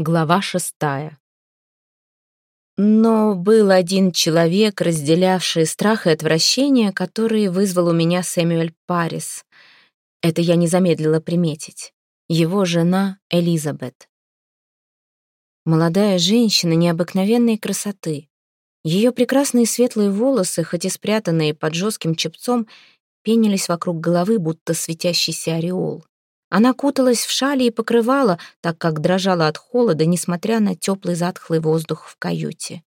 Глава шестая. Но был один человек, разделявший страх и отвращение, который вызвал у меня Сэмюэль Парис. Это я не замедлила приметить. Его жена Элизабет. Молодая женщина необыкновенной красоты. Ее прекрасные светлые волосы, хоть и спрятанные под жестким чепцом, пенились вокруг головы, будто светящийся ореол. Она куталась в шали и покрывала, так как дрожала от холода, несмотря на теплый затхлый воздух в каюте.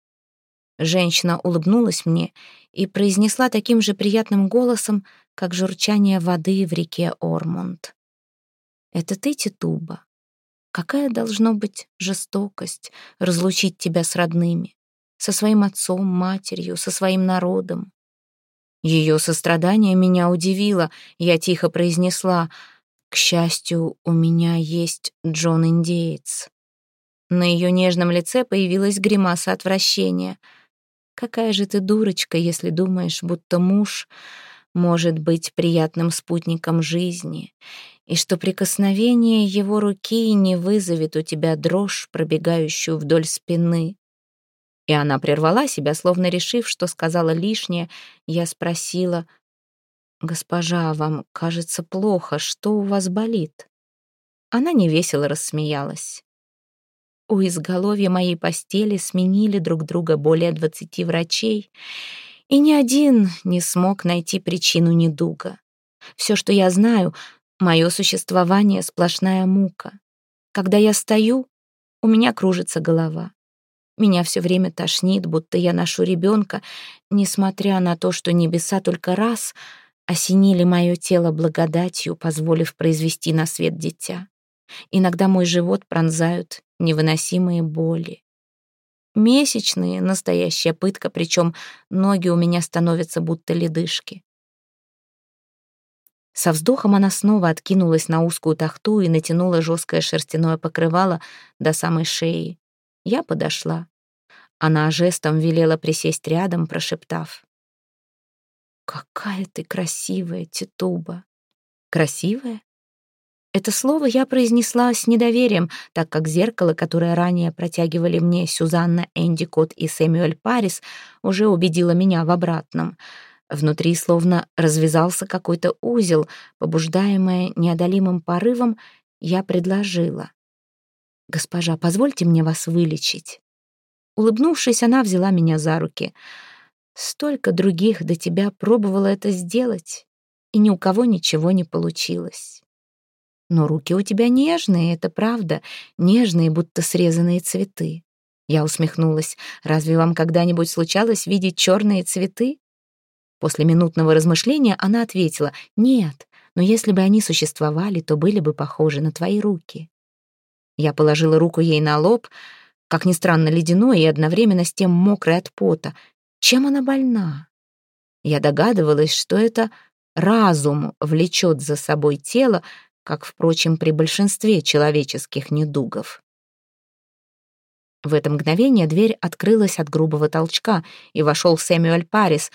Женщина улыбнулась мне и произнесла таким же приятным голосом, как журчание воды в реке Ормонд. «Это ты, Титуба? Какая должно быть жестокость разлучить тебя с родными, со своим отцом, матерью, со своим народом?» Ее сострадание меня удивило, я тихо произнесла — к счастью, у меня есть Джон-индеец. На ее нежном лице появилась гримаса отвращения. «Какая же ты дурочка, если думаешь, будто муж может быть приятным спутником жизни, и что прикосновение его руки не вызовет у тебя дрожь, пробегающую вдоль спины». И она прервала себя, словно решив, что сказала лишнее. Я спросила — «Госпожа, вам кажется плохо. Что у вас болит?» Она невесело рассмеялась. У изголовья моей постели сменили друг друга более двадцати врачей, и ни один не смог найти причину недуга. Все, что я знаю, мое существование — сплошная мука. Когда я стою, у меня кружится голова. Меня все время тошнит, будто я ношу ребенка, несмотря на то, что небеса только раз — осенили мое тело благодатью, позволив произвести на свет дитя. Иногда мой живот пронзают невыносимые боли. Месячные — настоящая пытка, причем ноги у меня становятся будто ледышки. Со вздохом она снова откинулась на узкую тахту и натянула жесткое шерстяное покрывало до самой шеи. Я подошла. Она жестом велела присесть рядом, прошептав. «Какая ты красивая, Титуба!» «Красивая?» Это слово я произнесла с недоверием, так как зеркало, которое ранее протягивали мне Сюзанна Эндикот и Сэмюэль Парис, уже убедило меня в обратном. Внутри словно развязался какой-то узел, побуждаемая неодолимым порывом, я предложила. «Госпожа, позвольте мне вас вылечить». Улыбнувшись, она взяла меня за руки — Столько других до тебя пробовало это сделать, и ни у кого ничего не получилось. Но руки у тебя нежные, это правда, нежные, будто срезанные цветы. Я усмехнулась. Разве вам когда-нибудь случалось видеть черные цветы? После минутного размышления она ответила, «Нет, но если бы они существовали, то были бы похожи на твои руки». Я положила руку ей на лоб, как ни странно, ледяной и одновременно с тем мокрой от пота, чем она больна? Я догадывалась, что это разум влечет за собой тело, как, впрочем, при большинстве человеческих недугов. В это мгновение дверь открылась от грубого толчка, и вошел Сэмюэль Парис.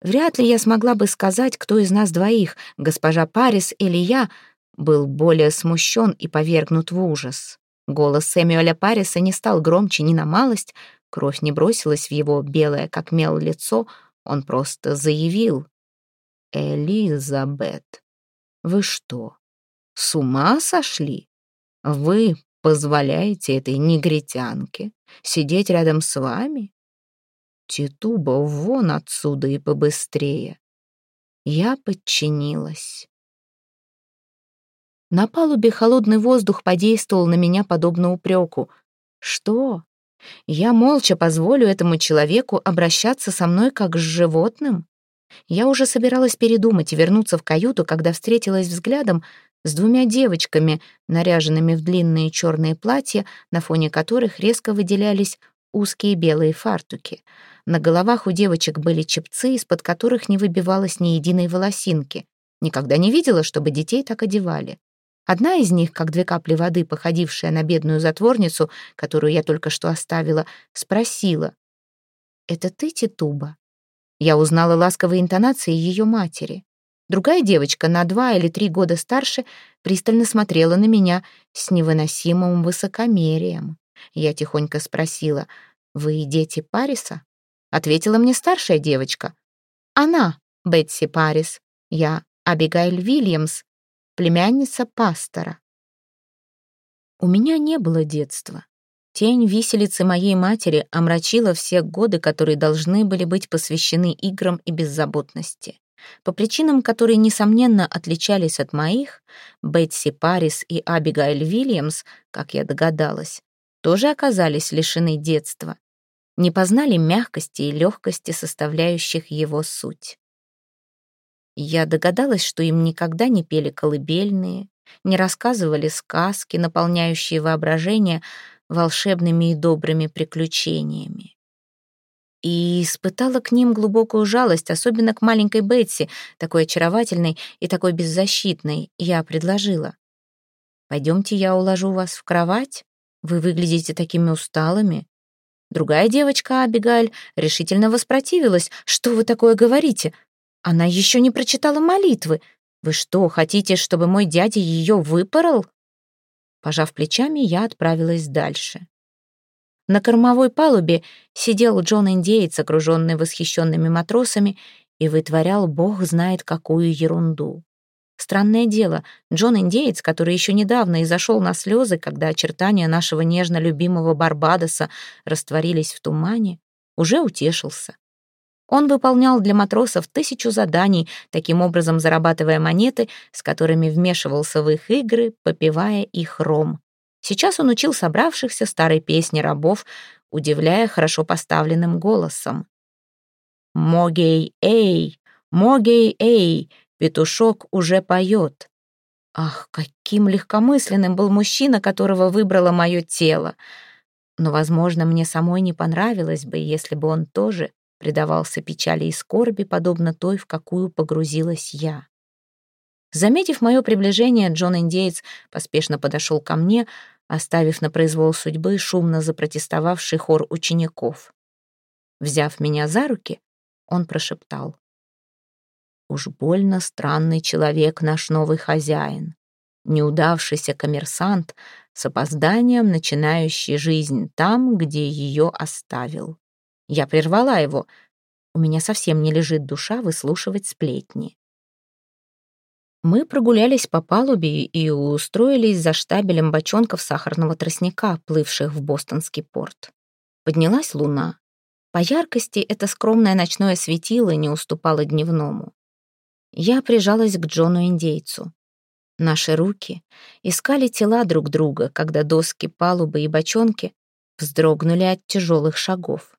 Вряд ли я смогла бы сказать, кто из нас двоих, госпожа Парис или я, был более смущен и повергнут в ужас. Голос Сэмюэля Париса не стал громче ни на малость, Кровь не бросилась в его белое, как мел, лицо, он просто заявил. «Элизабет, вы что, с ума сошли? Вы позволяете этой негритянке сидеть рядом с вами? Титуба, вон отсюда и побыстрее!» Я подчинилась. На палубе холодный воздух подействовал на меня подобно упреку. «Что? Я молча позволю этому человеку обращаться со мной как с животным. Я уже собиралась передумать и вернуться в каюту, когда встретилась взглядом с двумя девочками, наряженными в длинные черные платья, на фоне которых резко выделялись узкие белые фартуки. На головах у девочек были чепцы, из-под которых не выбивалось ни единой волосинки. Никогда не видела, чтобы детей так одевали. Одна из них, как две капли воды, походившая на бедную затворницу, которую я только что оставила, спросила. «Это ты, Титуба?» Я узнала ласковые интонации ее матери. Другая девочка, на два или три года старше, пристально смотрела на меня с невыносимым высокомерием. Я тихонько спросила, «Вы дети Париса?» Ответила мне старшая девочка. «Она, Бетси Парис. Я Абигайль Вильямс, племянница пастора». У меня не было детства. Тень виселицы моей матери омрачила все годы, которые должны были быть посвящены играм и беззаботности. По причинам, которые, несомненно, отличались от моих, Бетси Парис и Абигайль Вильямс, как я догадалась, тоже оказались лишены детства, не познали мягкости и легкости, составляющих его суть. Я догадалась, что им никогда не пели колыбельные, не рассказывали сказки, наполняющие воображение волшебными и добрыми приключениями и испытала к ним глубокую жалость, особенно к маленькой Бетси, такой очаровательной и такой беззащитной. Я предложила. «Пойдемте, я уложу вас в кровать. Вы выглядите такими усталыми». Другая девочка, Абигаль, решительно воспротивилась. «Что вы такое говорите? Она еще не прочитала молитвы. Вы что, хотите, чтобы мой дядя ее выпорол?» Пожав плечами, я отправилась дальше. На кормовой палубе сидел Джон-индеец, окруженный восхищенными матросами, и вытворял бог знает какую ерунду. Странное дело, Джон-индеец, который еще недавно изошел на слезы, когда очертания нашего нежно любимого Барбадоса растворились в тумане, уже утешился. Он выполнял для матросов тысячу заданий, таким образом зарабатывая монеты, с которыми вмешивался в их игры, попивая их ром. Сейчас он учил собравшихся старой песни рабов, удивляя хорошо поставленным голосом. «Могей-эй! Могей-эй! Петушок уже поет!» Ах, каким легкомысленным был мужчина, которого выбрало мое тело! Но, возможно, мне самой не понравилось бы, если бы он тоже предавался печали и скорби, подобно той, в какую погрузилась я. Заметив мое приближение, Джон-индеец поспешно подошел ко мне, оставив на произвол судьбы шумно запротестовавший хор учеников. Взяв меня за руки, он прошептал. «Уж больно странный человек наш новый хозяин, неудавшийся коммерсант, с опозданием начинающий жизнь там, где ее оставил. Я прервала его. У меня совсем не лежит душа выслушивать сплетни. Мы прогулялись по палубе и устроились за штабелем бочонков сахарного тростника, плывших в бостонский порт. Поднялась луна. По яркости это скромное ночное светило не уступало дневному. Я прижалась к Джону-индейцу. Наши руки искали тела друг друга, когда доски палубы и бочонки вздрогнули от тяжелых шагов.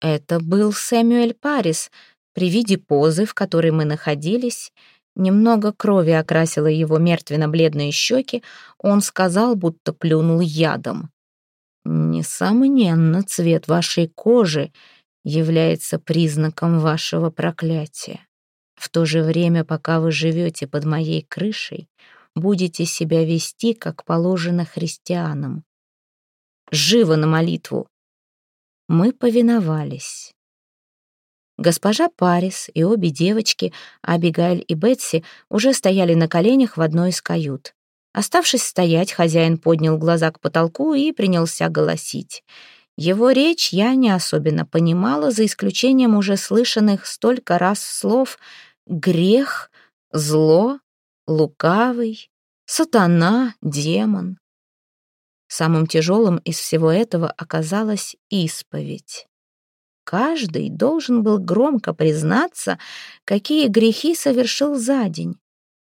Это был Сэмюэль Парис. При виде позы, в которой мы находились, Немного крови окрасило его мертвенно-бледные щеки, он сказал, будто плюнул ядом. «Несомненно, цвет вашей кожи является признаком вашего проклятия. В то же время, пока вы живете под моей крышей, будете себя вести, как положено христианам. Живо на молитву!» Мы повиновались. Госпожа Парис и обе девочки, Абигайль и Бетси, уже стояли на коленях в одной из кают. Оставшись стоять, хозяин поднял глаза к потолку и принялся голосить. Его речь я не особенно понимала, за исключением уже слышанных столько раз слов «грех», «зло», «лукавый», «сатана», «демон». Самым тяжелым из всего этого оказалась исповедь. Каждый должен был громко признаться, какие грехи совершил за день.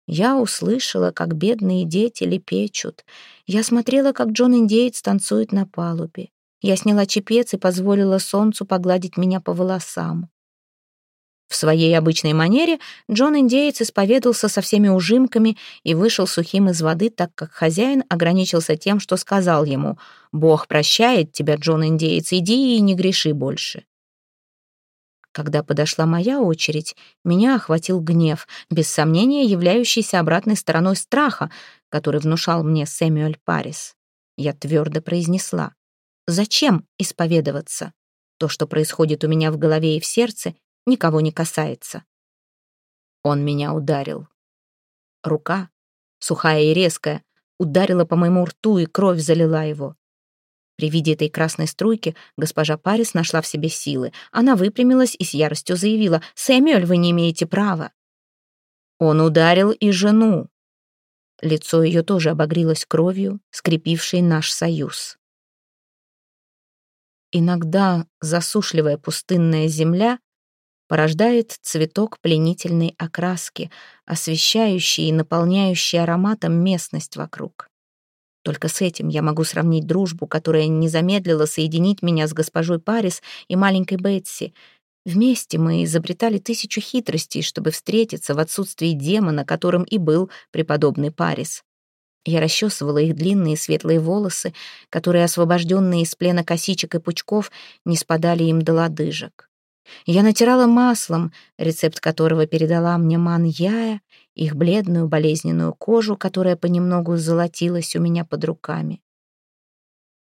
Я услышала, как бедные дети лепечут. Я смотрела, как Джон-индеец танцует на палубе. Я сняла чепец и позволила солнцу погладить меня по волосам. В своей обычной манере Джон-индеец исповедался со всеми ужимками и вышел сухим из воды, так как хозяин ограничился тем, что сказал ему «Бог прощает тебя, Джон-индеец, иди и не греши больше». Когда подошла моя очередь, меня охватил гнев, без сомнения являющийся обратной стороной страха, который внушал мне Сэмюэль Парис. Я твердо произнесла. «Зачем исповедоваться? То, что происходит у меня в голове и в сердце, никого не касается». Он меня ударил. Рука, сухая и резкая, ударила по моему рту, и кровь залила его. При виде этой красной струйки госпожа Парис нашла в себе силы. Она выпрямилась и с яростью заявила, «Сэмюэль, вы не имеете права». Он ударил и жену. Лицо ее тоже обогрелось кровью, скрепившей наш союз. Иногда засушливая пустынная земля порождает цветок пленительной окраски, освещающий и наполняющий ароматом местность вокруг. Только с этим я могу сравнить дружбу, которая не замедлила соединить меня с госпожой Парис и маленькой Бетси. Вместе мы изобретали тысячу хитростей, чтобы встретиться в отсутствии демона, которым и был преподобный Парис. Я расчесывала их длинные светлые волосы, которые, освобожденные из плена косичек и пучков, не спадали им до лодыжек. Я натирала маслом, рецепт которого передала мне Ман Яя, их бледную болезненную кожу, которая понемногу золотилась у меня под руками.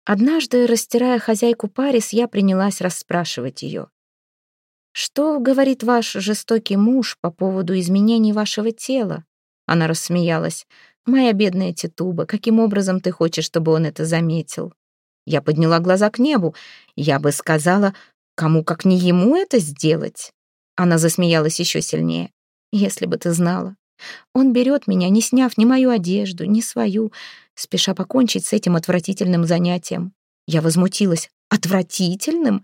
Однажды, растирая хозяйку Парис, я принялась расспрашивать ее. «Что говорит ваш жестокий муж по поводу изменений вашего тела?» Она рассмеялась. «Моя бедная Титуба, каким образом ты хочешь, чтобы он это заметил?» Я подняла глаза к небу. Я бы сказала, кому как не ему это сделать? Она засмеялась еще сильнее. «Если бы ты знала. Он берет меня, не сняв ни мою одежду, ни свою, спеша покончить с этим отвратительным занятием. Я возмутилась. Отвратительным?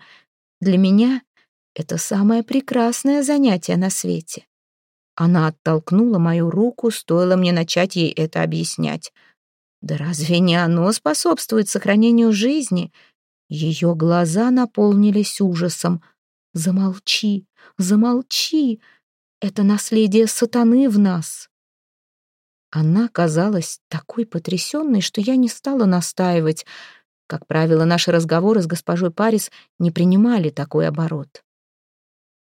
Для меня это самое прекрасное занятие на свете. Она оттолкнула мою руку, стоило мне начать ей это объяснять. Да разве не оно способствует сохранению жизни? Ее глаза наполнились ужасом. «Замолчи, замолчи!» Это наследие сатаны в нас. Она казалась такой потрясенной, что я не стала настаивать. Как правило, наши разговоры с госпожой Парис не принимали такой оборот.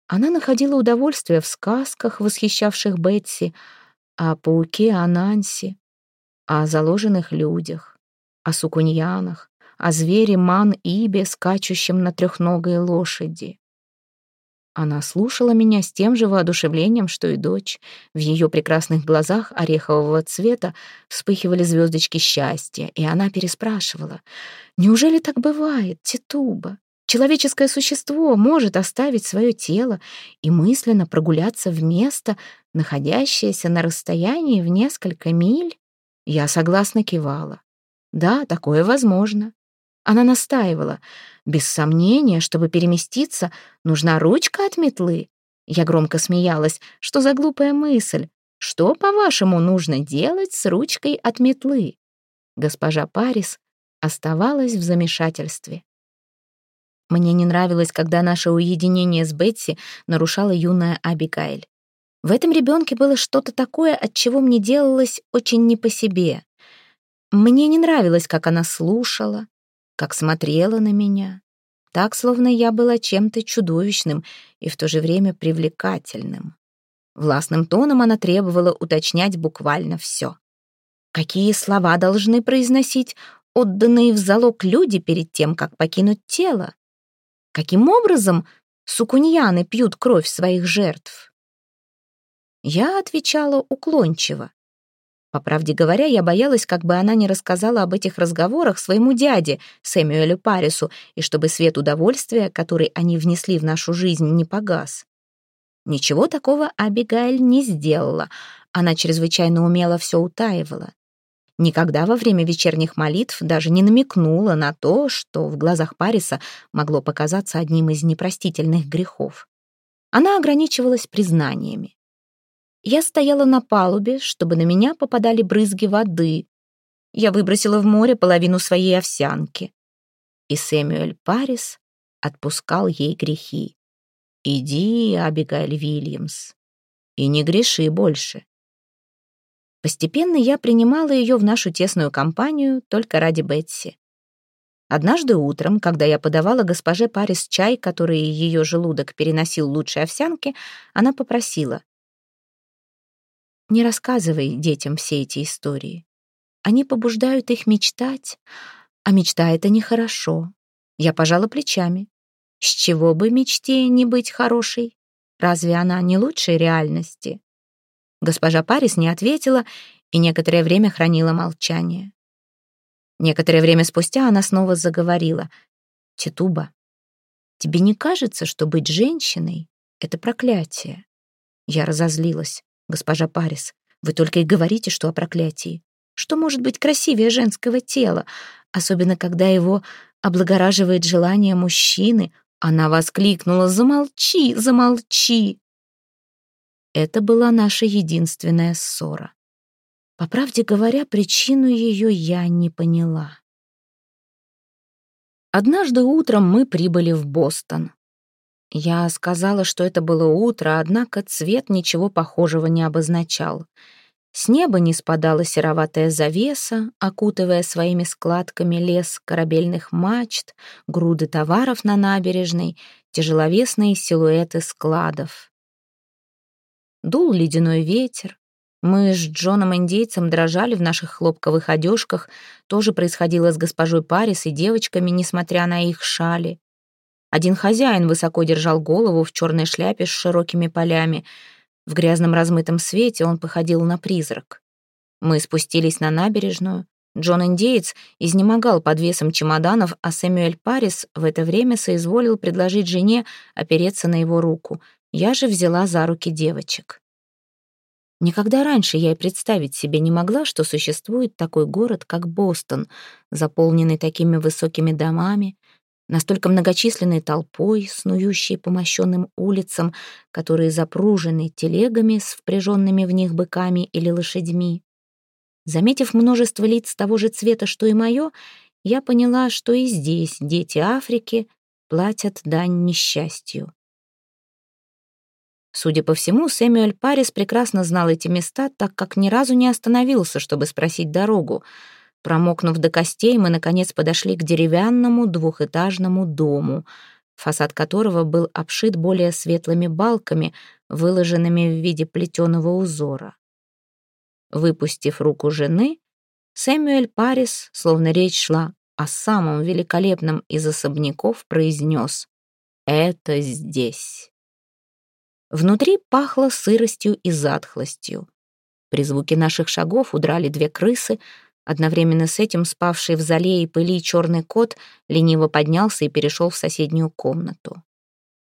Она находила удовольствие в сказках, восхищавших Бетси, о пауке Ананси, о заложенных людях, о сукуньянах, о звере Ман-Ибе, скачущем на трехногой лошади. Она слушала меня с тем же воодушевлением, что и дочь. В ее прекрасных глазах орехового цвета вспыхивали звездочки счастья, и она переспрашивала. «Неужели так бывает, Титуба? Человеческое существо может оставить свое тело и мысленно прогуляться в место, находящееся на расстоянии в несколько миль?» Я согласно кивала. «Да, такое возможно. Она настаивала. Без сомнения, чтобы переместиться, нужна ручка от метлы. Я громко смеялась. Что за глупая мысль? Что, по-вашему, нужно делать с ручкой от метлы? Госпожа Парис оставалась в замешательстве. Мне не нравилось, когда наше уединение с Бетси нарушала юная Абигайль. В этом ребенке было что-то такое, от чего мне делалось очень не по себе. Мне не нравилось, как она слушала, как смотрела на меня, так, словно я была чем-то чудовищным и в то же время привлекательным. Властным тоном она требовала уточнять буквально все. Какие слова должны произносить отданные в залог люди перед тем, как покинуть тело? Каким образом сукуньяны пьют кровь своих жертв? Я отвечала уклончиво, по правде говоря, я боялась, как бы она не рассказала об этих разговорах своему дяде, Сэмюэлю Парису, и чтобы свет удовольствия, который они внесли в нашу жизнь, не погас. Ничего такого Абигайль не сделала. Она чрезвычайно умело все утаивала. Никогда во время вечерних молитв даже не намекнула на то, что в глазах Париса могло показаться одним из непростительных грехов. Она ограничивалась признаниями. Я стояла на палубе, чтобы на меня попадали брызги воды. Я выбросила в море половину своей овсянки. И Сэмюэль Парис отпускал ей грехи. «Иди, Абигайль Вильямс, и не греши больше». Постепенно я принимала ее в нашу тесную компанию только ради Бетси. Однажды утром, когда я подавала госпоже Парис чай, который ее желудок переносил лучше овсянки, она попросила не рассказывай детям все эти истории. Они побуждают их мечтать, а мечта — это нехорошо. Я пожала плечами. С чего бы мечте не быть хорошей? Разве она не лучшей реальности? Госпожа Парис не ответила и некоторое время хранила молчание. Некоторое время спустя она снова заговорила. «Титуба, тебе не кажется, что быть женщиной — это проклятие?» Я разозлилась. «Госпожа Парис, вы только и говорите, что о проклятии. Что может быть красивее женского тела, особенно когда его облагораживает желание мужчины?» Она воскликнула «Замолчи, замолчи!» Это была наша единственная ссора. По правде говоря, причину ее я не поняла. Однажды утром мы прибыли в Бостон. Я сказала, что это было утро, однако цвет ничего похожего не обозначал. С неба не спадала сероватая завеса, окутывая своими складками лес корабельных мачт, груды товаров на набережной, тяжеловесные силуэты складов. Дул ледяной ветер, мы с Джоном-индейцем дрожали в наших хлопковых одежках. тоже происходило с госпожой Парис и девочками, несмотря на их шали. Один хозяин высоко держал голову в черной шляпе с широкими полями. В грязном размытом свете он походил на призрак. Мы спустились на набережную. Джон-индеец изнемогал под весом чемоданов, а Сэмюэль Парис в это время соизволил предложить жене опереться на его руку. Я же взяла за руки девочек. Никогда раньше я и представить себе не могла, что существует такой город, как Бостон, заполненный такими высокими домами, настолько многочисленной толпой, снующей по мощенным улицам, которые запружены телегами с впряженными в них быками или лошадьми. Заметив множество лиц того же цвета, что и мое, я поняла, что и здесь дети Африки платят дань несчастью. Судя по всему, Сэмюэль Парис прекрасно знал эти места, так как ни разу не остановился, чтобы спросить дорогу. Промокнув до костей, мы, наконец, подошли к деревянному двухэтажному дому, фасад которого был обшит более светлыми балками, выложенными в виде плетеного узора. Выпустив руку жены, Сэмюэль Парис, словно речь шла о самом великолепном из особняков, произнес «Это здесь». Внутри пахло сыростью и затхлостью. При звуке наших шагов удрали две крысы. Одновременно с этим спавший в зале и пыли черный кот лениво поднялся и перешел в соседнюю комнату.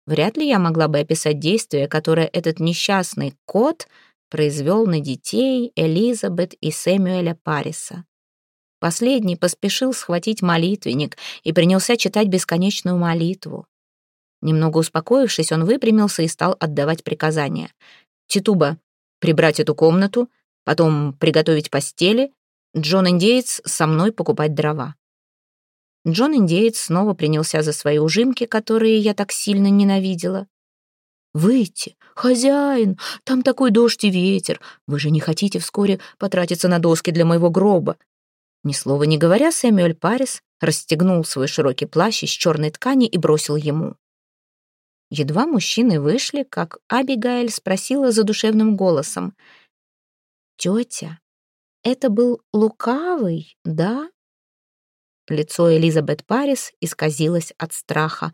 Вряд ли я могла бы описать действие, которое этот несчастный кот произвел на детей Элизабет и Сэмюэля Париса. Последний поспешил схватить молитвенник и принялся читать бесконечную молитву. Немного успокоившись, он выпрямился и стал отдавать приказания. «Титуба, прибрать эту комнату, потом приготовить постели, Джон-индеец со мной покупать дрова». Джон-индеец снова принялся за свои ужимки, которые я так сильно ненавидела. «Выйти! Хозяин! Там такой дождь и ветер! Вы же не хотите вскоре потратиться на доски для моего гроба!» Ни слова не говоря, Сэмюэль Парис расстегнул свой широкий плащ из черной ткани и бросил ему. Едва мужчины вышли, как Абигайль спросила задушевным голосом. «Тетя, это был лукавый, да?» Лицо Элизабет Парис исказилось от страха.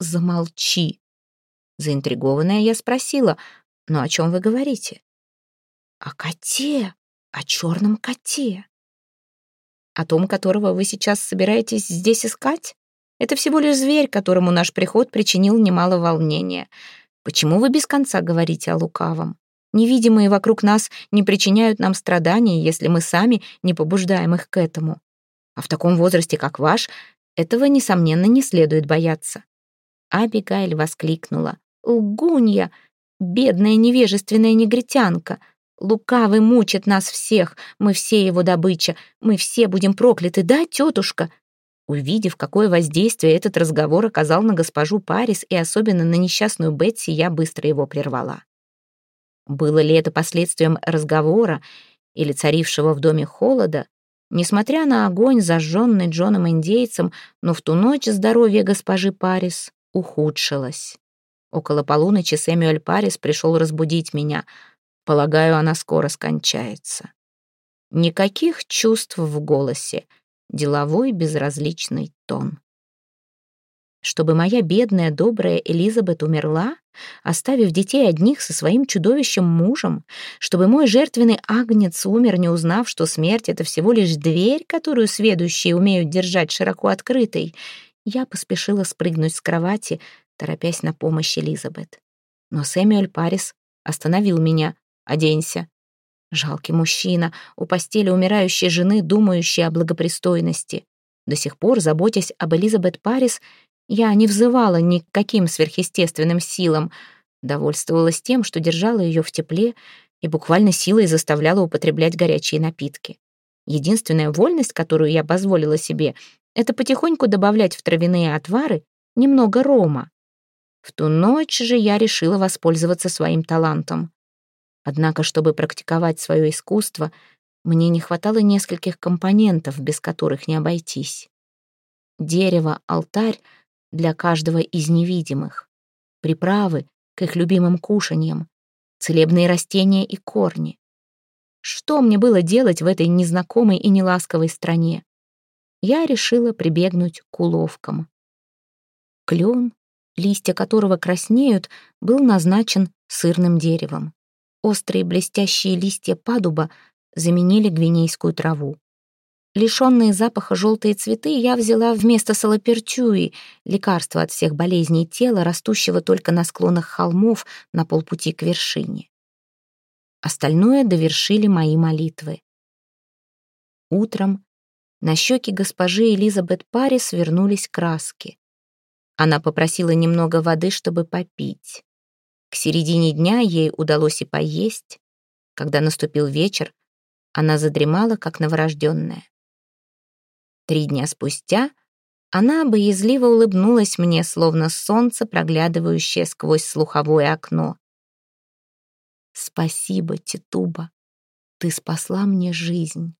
«Замолчи!» Заинтригованная я спросила, «Ну о чем вы говорите?» «О коте, о черном коте». «О том, которого вы сейчас собираетесь здесь искать?» Это всего лишь зверь, которому наш приход причинил немало волнения. Почему вы без конца говорите о лукавом? Невидимые вокруг нас не причиняют нам страданий, если мы сами не побуждаем их к этому. А в таком возрасте, как ваш, этого, несомненно, не следует бояться. Абигайль воскликнула. «Лгунья! Бедная невежественная негритянка! Лукавый мучит нас всех, мы все его добыча, мы все будем прокляты, да, тетушка? Увидев, какое воздействие этот разговор оказал на госпожу Парис и особенно на несчастную Бетси, я быстро его прервала. Было ли это последствием разговора или царившего в доме холода? Несмотря на огонь, зажженный Джоном-индейцем, но в ту ночь здоровье госпожи Парис ухудшилось. Около полуночи Сэмюэль Парис пришел разбудить меня. Полагаю, она скоро скончается. Никаких чувств в голосе — деловой безразличный тон. Чтобы моя бедная, добрая Элизабет умерла, оставив детей одних со своим чудовищем мужем, чтобы мой жертвенный агнец умер, не узнав, что смерть — это всего лишь дверь, которую сведущие умеют держать широко открытой, я поспешила спрыгнуть с кровати, торопясь на помощь Элизабет. Но Сэмюэль Парис остановил меня. «Оденься». Жалкий мужчина, у постели умирающей жены, думающей о благопристойности. До сих пор, заботясь об Элизабет Парис, я не взывала ни к каким сверхъестественным силам, довольствовалась тем, что держала ее в тепле и буквально силой заставляла употреблять горячие напитки. Единственная вольность, которую я позволила себе, это потихоньку добавлять в травяные отвары немного рома. В ту ночь же я решила воспользоваться своим талантом. Однако, чтобы практиковать свое искусство, мне не хватало нескольких компонентов, без которых не обойтись. Дерево, алтарь — для каждого из невидимых, приправы к их любимым кушаньям, целебные растения и корни. Что мне было делать в этой незнакомой и неласковой стране? Я решила прибегнуть к уловкам. Клен, листья которого краснеют, был назначен сырным деревом. Острые блестящие листья падуба заменили гвинейскую траву. Лишенные запаха желтые цветы я взяла вместо салапертюи, лекарства от всех болезней тела, растущего только на склонах холмов на полпути к вершине. Остальное довершили мои молитвы. Утром на щеки госпожи Элизабет Парис вернулись краски. Она попросила немного воды, чтобы попить. К середине дня ей удалось и поесть. Когда наступил вечер, она задремала, как новорожденная. Три дня спустя она боязливо улыбнулась мне, словно солнце, проглядывающее сквозь слуховое окно. «Спасибо, Титуба, ты спасла мне жизнь».